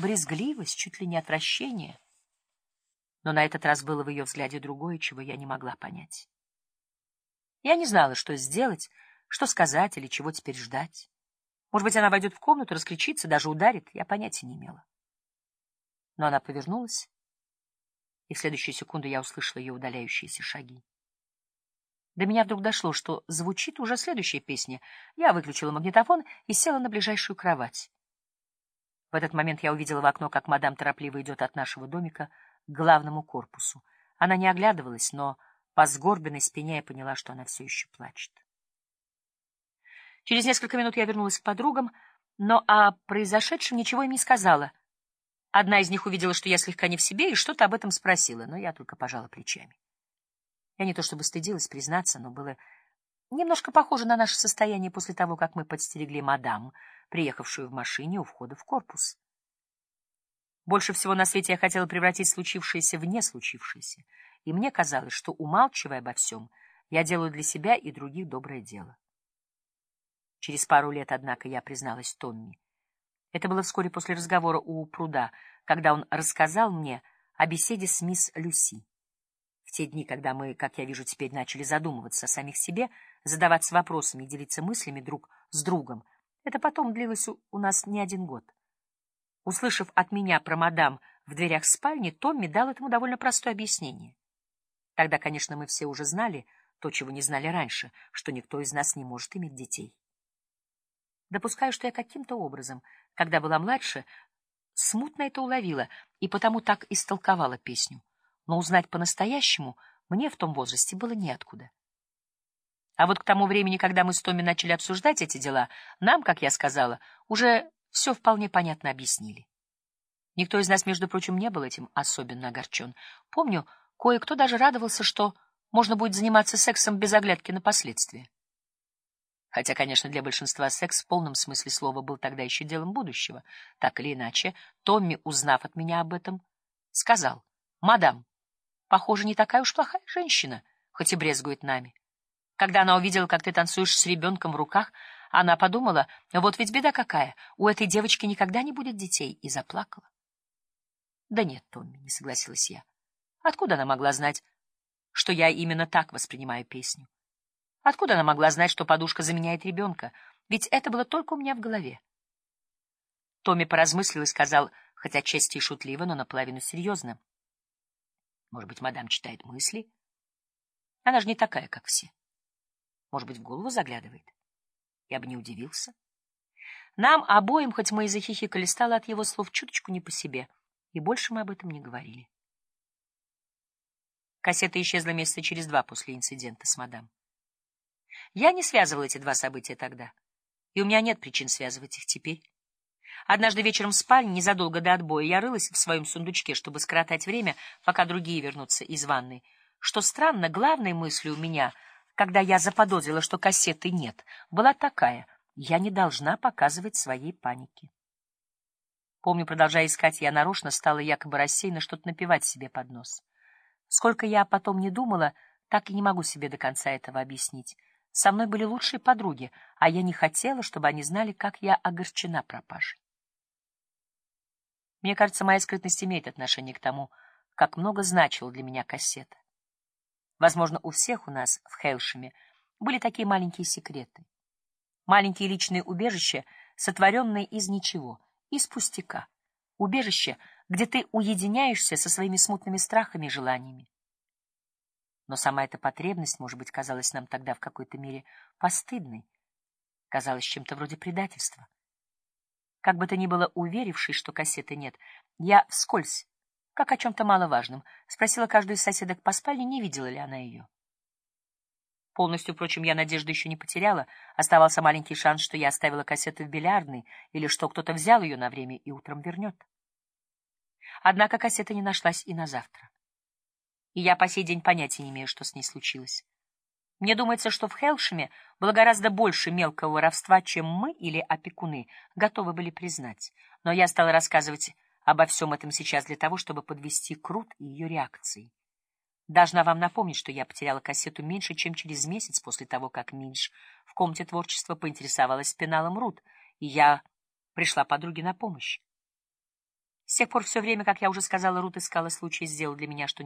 брезгливость, чуть ли не отвращение. Но на этот раз было в ее взгляде другое, чего я не могла понять. Я не знала, что сделать, что сказать или чего теперь ждать. Может быть, она войдет в комнату, раскричится, даже ударит, я понятия не имела. Но она повернулась, и в следующую секунду я услышала ее удаляющиеся шаги. До меня вдруг дошло, что звучит уже следующая песня. Я выключила магнитофон и села на ближайшую кровать. В этот момент я увидела в окно, как мадам торопливо идет от нашего домика к главному корпусу. Она не оглядывалась, но по сгорбленной спине я поняла, что она все еще плачет. Через несколько минут я вернулась к подругам, но о произошедшем ничего им не сказала. Одна из них увидела, что я слегка не в себе, и что-то об этом спросила, но я только пожала плечами. Я не то чтобы стыдилась признаться, но было немножко похоже на наше состояние после того, как мы подстерегли мадам, приехавшую в машине у входа в корпус. Больше всего на свете я хотела превратить случившееся в не случившееся, и мне казалось, что, умалчивая обо всем, я делаю для себя и других доброе дело. Через пару лет, однако, я призналась Томми. Это было вскоре после разговора у пруда, когда он рассказал мне о беседе с мисс Люси. В те дни, когда мы, как я вижу теперь, начали задумываться о самих себе, задаваться вопросами и делиться мыслями друг с другом, это потом длилось у, у нас не один год. Услышав от меня про мадам в дверях спальни, Томми дал этому довольно простое объяснение. Тогда, конечно, мы все уже знали то, чего не знали раньше, что никто из нас не может иметь детей. Допускаю, что я каким-то образом, когда была младше, смутно это уловила и потому так истолковала песню но узнать по-настоящему мне в том возрасте было неоткуда. А вот к тому времени, когда мы с Томми начали обсуждать эти дела, нам, как я сказала, уже все вполне понятно объяснили. Никто из нас, между прочим, не был этим особенно огорчен. Помню, кое-кто даже радовался, что можно будет заниматься сексом без оглядки на последствия. Хотя, конечно, для большинства секс в полном смысле слова был тогда еще делом будущего. Так или иначе, Томми, узнав от меня об этом, сказал, «Мадам, Похоже, не такая уж плохая женщина, хоть и брезгует нами. Когда она увидела, как ты танцуешь с ребенком в руках, она подумала, вот ведь беда какая, у этой девочки никогда не будет детей, и заплакала. Да нет, Томми, не согласилась я. Откуда она могла знать, что я именно так воспринимаю песню? Откуда она могла знать, что подушка заменяет ребенка? Ведь это было только у меня в голове. Томми поразмыслил и сказал, хотя отчасти и шутливо, но наполовину серьезно. Может быть, мадам читает мысли? Она же не такая, как все. Может быть, в голову заглядывает? Я бы не удивился. Нам обоим, хоть мы и захихикали, стало от его слов чуточку не по себе, и больше мы об этом не говорили. Кассета исчезла месяца через два после инцидента с мадам. Я не связывал эти два события тогда, и у меня нет причин связывать их теперь. Однажды вечером в спальне, незадолго до отбоя, я рылась в своем сундучке, чтобы скоротать время, пока другие вернутся из ванной. Что странно, главной мыслью у меня, когда я заподозрила, что кассеты нет, была такая: я не должна показывать своей паники. Помню, продолжая искать, я нарочно стала якобы рассеянно что-то напевать себе под нос. Сколько я потом не думала, так и не могу себе до конца этого объяснить. Со мной были лучшие подруги, а я не хотела, чтобы они знали, как я огорчена пропажей. Мне кажется, моя скрытность имеет отношение к тому, как много значила для меня кассета. Возможно, у всех у нас в Хелшеме были такие маленькие секреты. Маленькие личные убежища, сотворенные из ничего, из пустяка. Убежище, где ты уединяешься со своими смутными страхами и желаниями. Но сама эта потребность, может быть, казалась нам тогда в какой-то мере постыдной, казалась чем-то вроде предательства. Как бы то ни было, уверившись, что кассеты нет, я вскользь, как о чем-то маловажном, спросила каждую из соседок по спальне, не видела ли она ее. Полностью, впрочем, я надежды еще не потеряла. Оставался маленький шанс, что я оставила кассету в бильярдной, или что кто-то взял ее на время и утром вернет. Однако кассета не нашлась и на завтра. И я по сей день понятия не имею, что с ней случилось. Мне думается, что в Хелшеме было гораздо больше мелкого воровства, чем мы или опекуны готовы были признать. Но я стала рассказывать обо всем этом сейчас для того, чтобы подвести Крут и ее реакции. Должна вам напомнить, что я потеряла кассету меньше, чем через месяц после того, как Мидж в комнате творчества поинтересовалась пеналом Рут, и я пришла подруге на помощь. тех пор все время, как я уже сказала, Рут искала случай сделать для меня что